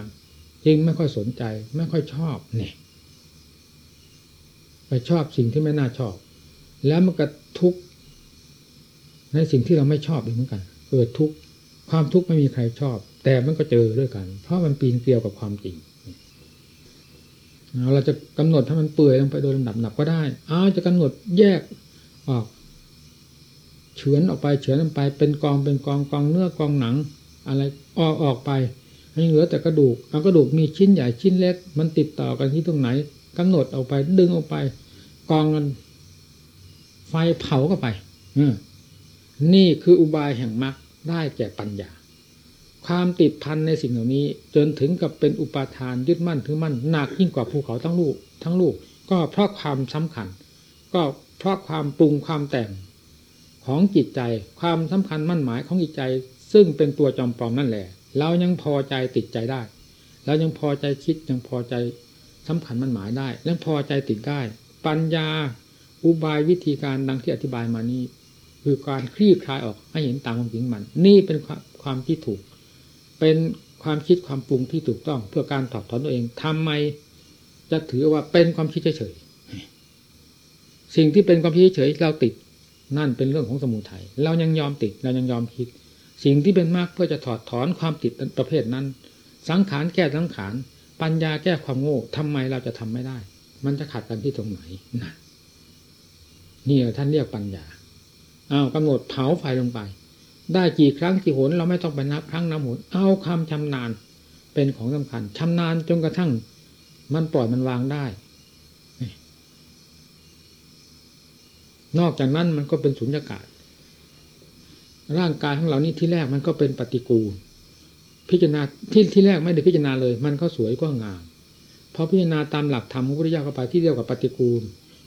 จริงไม่ค่อยสนใจ ไม่ค่อยชอบเนี่ยไปชอบสิ่งที่ไม่น่าชอบ แล้วมันก็ทุกข์ในสิ่งที่เราไม่ชอบเหมือนกันเกิดทุกข์ความทุกข์ไม่มีใครชอบ แต่มันก็เจอด้วยกัน เพราะมันปีนเกลียวกับความจริงเราจะกำหนดถ้ามันเปื่อยลงไปโดยลำดับหนับก็ได้อ้าวจะกำหนดแยกออกเฉือนออกไปเฉือนลงไป เป็นกองเป็นกองกองเนื้อกองหนัง อะไรออกออกไปให้เหลือแต่กระดูกเอากระดูกมีชิ้นใหญ่ชิ้นเล็ก มันติดต่อกันที่ตรงไหนกำหนดออกไปดึงออกไป กองกัน ไฟเผาเข้าไปนี่คืออุบายแห่งมรรคได้แก่ปัญญา ความติดพันในสิ่งเหล่านี้ จนถึงกับเป็นอุปาทานยึดมั่นถือมั่นหนักยิ่งกว่าภูเขาทั้งลูก ทั้งลูก ก็เพราะความสำคัญ ก็เพราะความปรุงความแต่งของจิตใจความสำคัญมั่นหมายของจิตใจ ซึ่งเป็นตัวจอมปลอมนั่นแหละ เรายังพอใจติดใจได้เรายังพอใจคิดยังพอใจสำคัญมันหมายได้ยังพอใจติดได้ ปัญญา อุบายวิธีการดังที่อธิบายมานี้คือการคลี่คลายออกให้เห็นตามความจริงมัน นี่เป็นความที่ถูก เป็นความคิดความปรุงที่ถูกต้อง เพื่อการถอดถอนตัวเองทำไมจะถือว่าเป็นความคิดเฉยๆสิ่งที่เป็นความคิดเฉยเราติดนั่นเป็นเรื่องของสมุทัยเรายังยอมติดเรายังยอมคิด สิ่งที่เป็นมากเพื่อจะถอดถอนความติดประเภทนั้น สังขารแก้สังขารปัญญาแก้ความโง่ทำไมเราจะทำไม่ได้ มันจะขัดกันที่ตรงไหนนั่น นี่ท่านเรียกปัญญาเอากำหนดเผาไฟลงไป ได้กี่ครั้งกี่หนเราไม่ต้องไปนับครั้งนับหนเอาคำชำนาญเป็นของสำคัญชำนาญจนกระทั่ง มันปล่อยมันวางได้ นอกจากนั้นมันก็เป็นสุญญากาศ ร่างกายของเรานี่ที่แรกมันก็เป็นปฏิกูล พิจารณาที่ที่แรกไม่ได้พิจารณาเลย มันก็สวยก็งามพอพิจารณาตามหลักธรรมของพระพุทธเจ้าเข้าไปที่เดียวกับปฏิกูล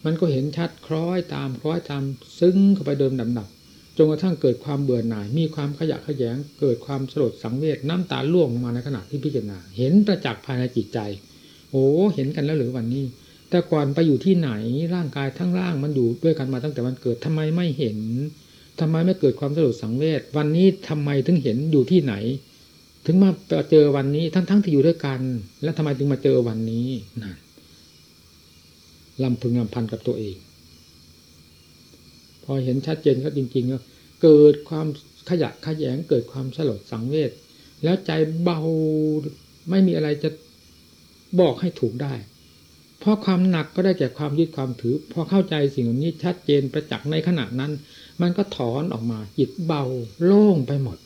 มันก็เห็นชัดคล้อยตามคล้อยตามซึ้งเข้าไปเดิมดำดับจนกระทั่งเกิดความเบื่อหน่าย มีความขยะขยง เกิดความสลดสังเวชน้ำตาล่วงมาในขณะที่พิจารณา เห็นประจักษ์ภายในจิตใจ โอ้เห็นกันแล้วหรือวันนี้ แต่ก่อนไปอยู่ที่ไหนร่างกายทั้งร่างมันอยู่ด้วยกันมาตั้งแต่วันเกิดทำไมไม่เห็นทำไมไม่เกิดความสลดสังเวชวันนี้ทำไมถึงเห็นอยู่ที่ไหน ถึงมาเจอวันนี้ทั้งๆทที่อยู่ด้วยกัน แล้วทำไมถึงมาเจอวันนี้นั่น ลำพึงลำพันกับตัวเอง พอเห็นชัดเจนก็จริงๆก็เกิดความขยะขยงเกิดความสลดสังเวชแล้วใจเบาไม่มีอะไรจะบอกให้ถูกได้ เพราะความหนักก็ได้แก่ความยึดความถือ พอเข้าใจสิ่งนี้ชัดเจนประจักษ์ในขณะนั้น มันก็ถอนออกมาจิตเบาโล่งไปหมด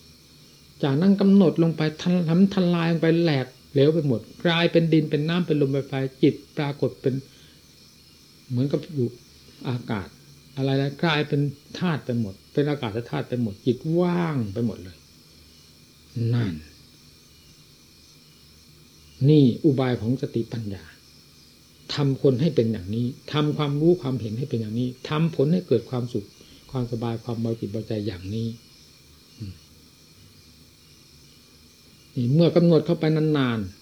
จากนั้นกำหนดลงไปทันทำทันลายลงไปแหลกเหลวไปหมด กลายเป็นดินเป็นน้ำเป็นลมเป็นไฟจิตปรากฏเป็น เหมือนกับอยู่อากาศ อะไรแล้วกลายเป็นธาตุไปหมด เป็นอากาศธาตุไปหมดจิตว่างไปหมดเลย นั่น นี่อุบายของสติปัญญาทำคนให้เป็นอย่างนี้ทำความรู้ความเห็นให้เป็นอย่างนี้ทำผลให้เกิดความสุข ความสบายความเบาจิตเบาใจอย่างนี้นี่เมื่อกำหนดเข้าไปนานๆ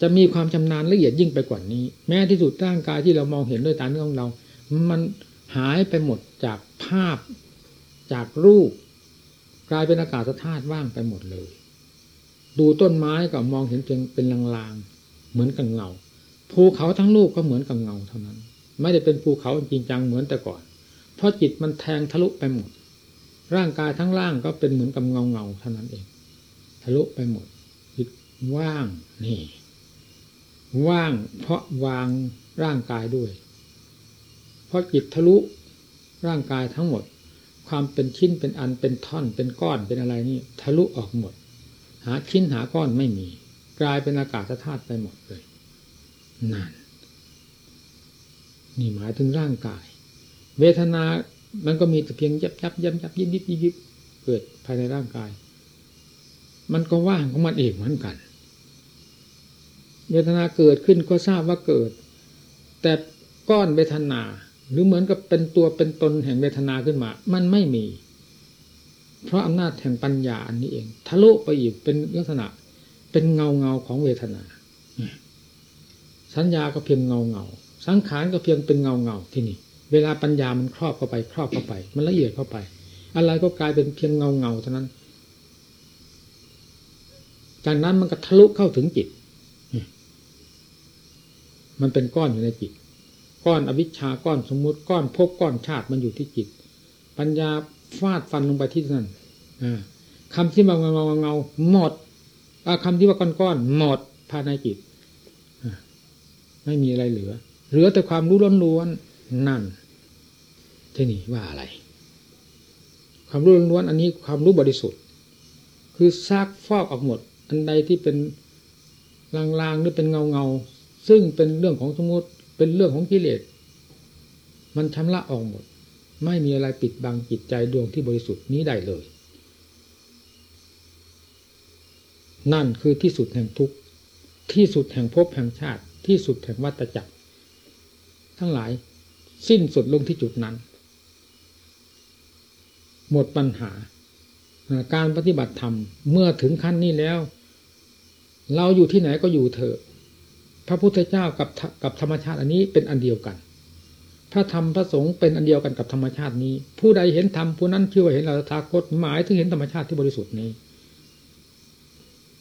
จะมีความชำนาญละเอียดยิ่งไปกว่านี้ แม้ที่สุดร่างกายที่เรามองเห็นด้วยตาเนื้อของเรา มันหายไปหมดจากภาพจากรูป กลายเป็นอากาศธาตุว่างไปหมดเลย ดูต้นไม้ก็มองเห็นเพียงเป็นลางๆเหมือนกับเงาภูเขาทั้งลูกก็เหมือนกับเงาเท่านั้น ไม่ได้เป็นภูเขาจริงจังเหมือนแต่ก่อน เพราะจิตมันแทงทะลุไปหมด ร่างกายทั้งล่างก็เป็นเหมือนกับเงาเงาเท่านั้นเอง ทะลุไปหมดจิตว่างนี่ ว่างเพราะวางร่างกายด้วย เพราะจิตทะลุร่างกายทั้งหมด ความเป็นชิ้นเป็นอันเป็นท่อนเป็นก้อนเป็นอะไรนี่ทะลุออกหมด หาชิ้นหาก้อนไม่มี กลายเป็นอากาศธาตุไปหมดเลยนั่นนี่หมายถึงร่างกาย เวทนา มันก็มีแต่เพียงยับยับยับยับยิบยิบยิบยิบเกิดภายในร่างกาย มันก็ว่างของมันเองเหมือนกัน เวทนาเกิดขึ้นก็ทราบว่าเกิด แต่ก้อนเวทนา หรือเหมือนกับเป็นตัวเป็นตนแห่งเวทนาขึ้นมา มันไม่มี เพราะอำนาจแห่งปัญญาอันนี้เอง ทะลุไปอีกเป็นลักษณะ เป็นเงาเงาของเวทนา สัญญาก็เพียงเงาเงาสังขารก็เพียงเป็นเงาเงาที่นี่เวลาปัญญามันครอบเข้าไป ครอบเข้าไป มันละเอียดเข้าไป อะไรก็กลายเป็นเพียงเงาเงาเท่านั้น จากนั้นมันก็ทะลุเข้าถึงจิต มันเป็นก้อนอยู่ในจิต ก้อนอวิชชาก้อนสมมุติก้อนภพก้อนชาติมันอยู่ที่จิต ปัญญาฟาดฟันลงไปที่นั่นคำที่มาเงาเงาเงาหมดคำที่ว่าก้อนก้อนหมดภายในจิตไม่มีอะไรเหลือ เหลือแต่ความรู้ล้วนๆนั่นที่นี่ว่าอะไร ความรู้ล้วนๆอันนี้ความรู้บริสุทธิ์ คือซากฟอกออกหมด อันใดที่เป็นลางๆหรือเป็นเงาๆ ซึ่งเป็นเรื่องของสมมติเป็นเรื่องของกิเลส มันชำระออกหมด ไม่มีอะไรปิดบังจิตใจดวงที่บริสุทธิ์นี้ได้เลย นั่นคือที่สุดแห่งทุกข์ที่สุดแห่งภพแห่งชาติ ที่สุดแห่งวัฏจักร ทั้งหลายสิ้นสุดลงที่จุดนั้น หมดปัญหา การปฏิบัติธรรม เมื่อถึงขั้นนี้แล้ว เราอยู่ที่ไหนก็อยู่เถอะ พระพุทธเจ้ากับกับธรรมชาติอันนี้เป็นอันเดียวกัน พระธรรมพระสงฆ์เป็นอันเดียวกันกับธรรมชาตินี้ ผู้ใดเห็นธรรมผู้นั้นชื่อว่าเห็นเราตถาคตหมายถึงเห็นธรรมชาติที่บริสุทธิ์นี้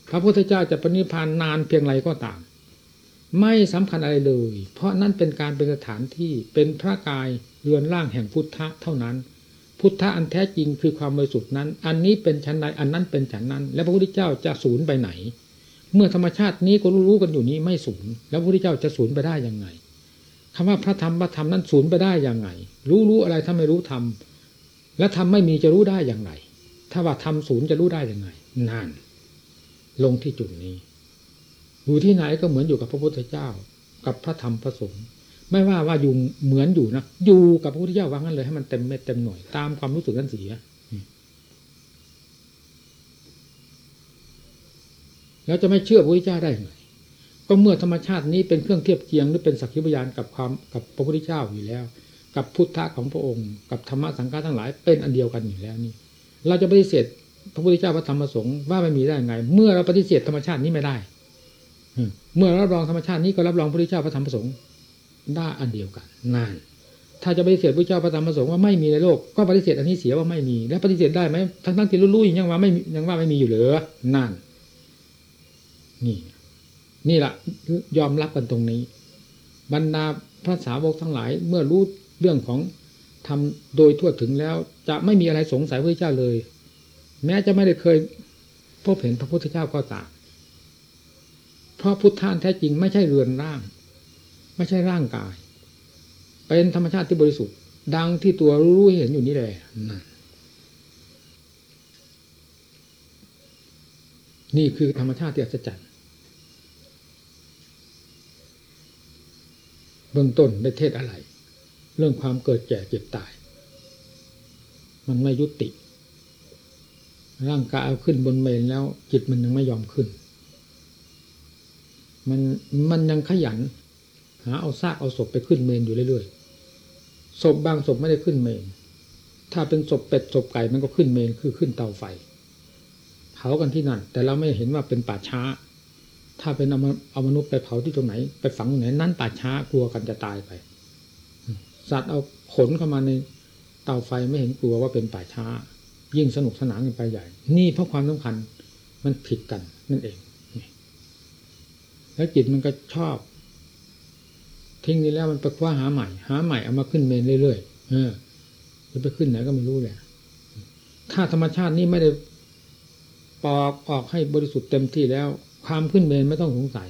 พระพุทธเจ้าจะปณิพานนานเพียงไรก็ตาม ไม่สำคัญอะไรเลย เพราะนั่นเป็นการเป็นสถานที่เป็นพระกายเรือนร่างแห่งพุทธะเท่านั้น พุทธะอันแท้จริงคือความบริสุทธิ์นั้น อันนี้เป็นชั้นใดอันนั้นเป็นชั้นนั้น และพระพุทธเจ้าจะสูญไปไหน เมื่อธรรมชาตินี้ก็รู้กันอยู่นี้ไม่สูญแล้วพระพุทธเจ้าจะสูญไปได้ยังไงคำว่าพระธรรมพระธรรมนั้นสูญไปได้ยังไง รู้รู้อะไรถ้าไม่รู้ธรรมและธรรมไม่มีจะรู้ได้อย่างไร ถ้าว่าธรรมสูญจะรู้ได้ยังไงนั่นลงที่จุดนี้อยู่ที่ไหนก็เหมือนอยู่กับพระพุทธเจ้า กับพระธรรมพระสงฆ์ไม่ว่าว่าอยู่เหมือนอยู่นะอยู่กับพระพุทธเจ้าว่างั้นเลยให้มันเต็มเม็ดเต็มหน่วยตามความรู้สึกนั้นเสีย แล้วจะไม่เชื่อพระพุทธเจ้าได้ไงก็เมื่อธรรมชาตินี้เป็นเครื่องเทียบเทียงหรือเป็นสักขีพยานกับความกับพระพุทธเจ้าอยู่แล้ว กับพุทธะของพระองค์ กับธรรมะสังฆาทั้งหลายเป็นอันเดียวกันอยู่แล้วนี่ เราจะปฏิเสธพระพุทธเจ้าพระธรรมพระสงฆ์ว่าไม่มีได้ไง เมื่อเราปฏิเสธธรรมชาตินี้ไม่ได้เมื่อรับรองธรรมชาตินี้ก็รับรองพระพุทธเจ้าพระธรรมพระสงฆ์ได้อันเดียวกันนั่นถ้าจะปฏิเสธพระเจ้าพระธรรมพระสงฆ์ว่าไม่มีในโลกก็ปฏิเสธอันนี้เสียว่าไม่มี แล้วปฏิเสธได้ไหมทั้งทั้งที่รู้ๆยังว่าไม่ยังว่าไม่มีอยู่เหลือนั่น นี่ นี่แหละยอมรับกันตรงนี้ บรรดาพระสาวกทั้งหลายเมื่อรู้เรื่องของทำโดยทั่วถึงแล้ว จะไม่มีอะไรสงสัยพระเจ้าเลย แม้จะไม่ได้เคยพบเห็นพระพุทธเจ้าก็ตามเพราะพุทธานแท้จริงไม่ใช่เรือนร่าง ไม่ใช่ร่างกาย เป็นธรรมชาติที่บริสุทธิ์ ดังที่ตัวรู้เห็นอยู่นี่แหละ นี่คือธรรมชาติที่อัศจรรย์เบื้องต้นได้เทศอะไร เรื่องความเกิดแก่เจ็บตาย มันไม่ยุติ ร่างกายเอาขึ้นบนเมนแล้ว จิตมันยังไม่ยอมขึ้น มันมันยังขยัน หาเอาซากเอาศพไปขึ้นเมนอยู่เรื่อยๆศพบางศพไม่ได้ขึ้นเมน ถ้าเป็นศพเป็ดศพไก่มันก็ขึ้นเมนคือขึ้นเตาไฟากันที่นั่น แต่เราไม่เห็นว่าเป็นป่าช้า ถ้าเป็นเอาเอามนุษย์ไปเผาที่ตรงไหน ไปฝังตรงไหนนั้นป่าช้ากลัวกันจะตายไป สัตว์เอาขนเข้ามาในเตาไฟไม่เห็นกลัวว่าเป็นป่าช้า ยิ่งสนุกสนานกันไปใหญ่ นี่เพราะความสำคัญมันผิดกันนั่นเอง แล้วจิตมันก็ชอบ ทิ้งนี้แล้วมันไปคว้าหาใหม่ หาใหม่เอามาขึ้นเมนเรื่อยๆเออจะไปขึ้นไหนก็ไม่รู้เลยถ้าธรรมชาตินี่ไม่ได้ ปอกออกให้บริสุทธิ์เต็มที่แล้ว ความขึ้นเมนไม่ต้องสงสัย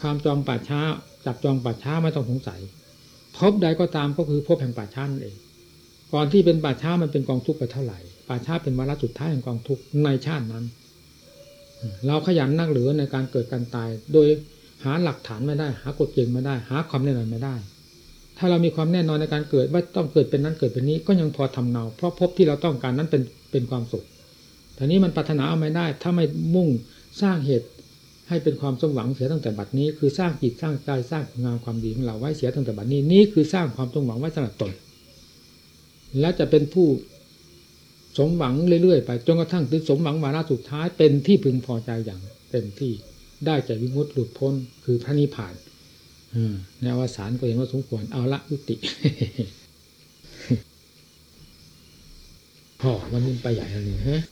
ความจองป่าช้า จับจองป่าช้าไม่ต้องสงสัยพบใดก็ตามก็คือพบแห่งป่าช้านั่นเอง ก่อนที่เป็นป่าช้ามันเป็นกองทุกข์ไปเท่าไหร่ป่าช้าเป็นวาระสุดท้ายแห่งกองทุกข์ในชาตินั้น เราขยันนักเหลือในการเกิดการตาย โดยหาหลักฐานไม่ได้ หากฎเกณฑ์ไม่ได้ หาความแน่นอนไม่ได้ ถ้าเรามีความแน่นอนในการเกิดว่าต้องเกิดเป็นนั้นเกิดเป็นนี้ก็ยังพอทำเนา เพราะพบที่เราต้องการนั้นเป็นเป็นความสุข แต่นี้มันปรารถนาเอาไม่ได้ ถ้าไม่มุ่งสร้างเหตุให้เป็นความสมหวังเสียตั้งแต่บัดนี้ คือสร้างจิตสร้างใจสร้างงานความดีของเราไว้เสียตั้งแต่บัดนี้นี่คือสร้างความสมหวังไว้สำหรับตน และจะเป็นผู้สมหวังเรื่อยๆไปจนกระทั่งถึงสมหวังวาระสุดท้ายเป็นที่พึงพอใจอย่างเต็มที่ได้จากวิมุตติหลุดพ้น คือพระนิพพานในอวสานก็เห็นว่าสมควรเอาละยุติพอวันนี้ไปใหญ่แล้วนี่ฮะ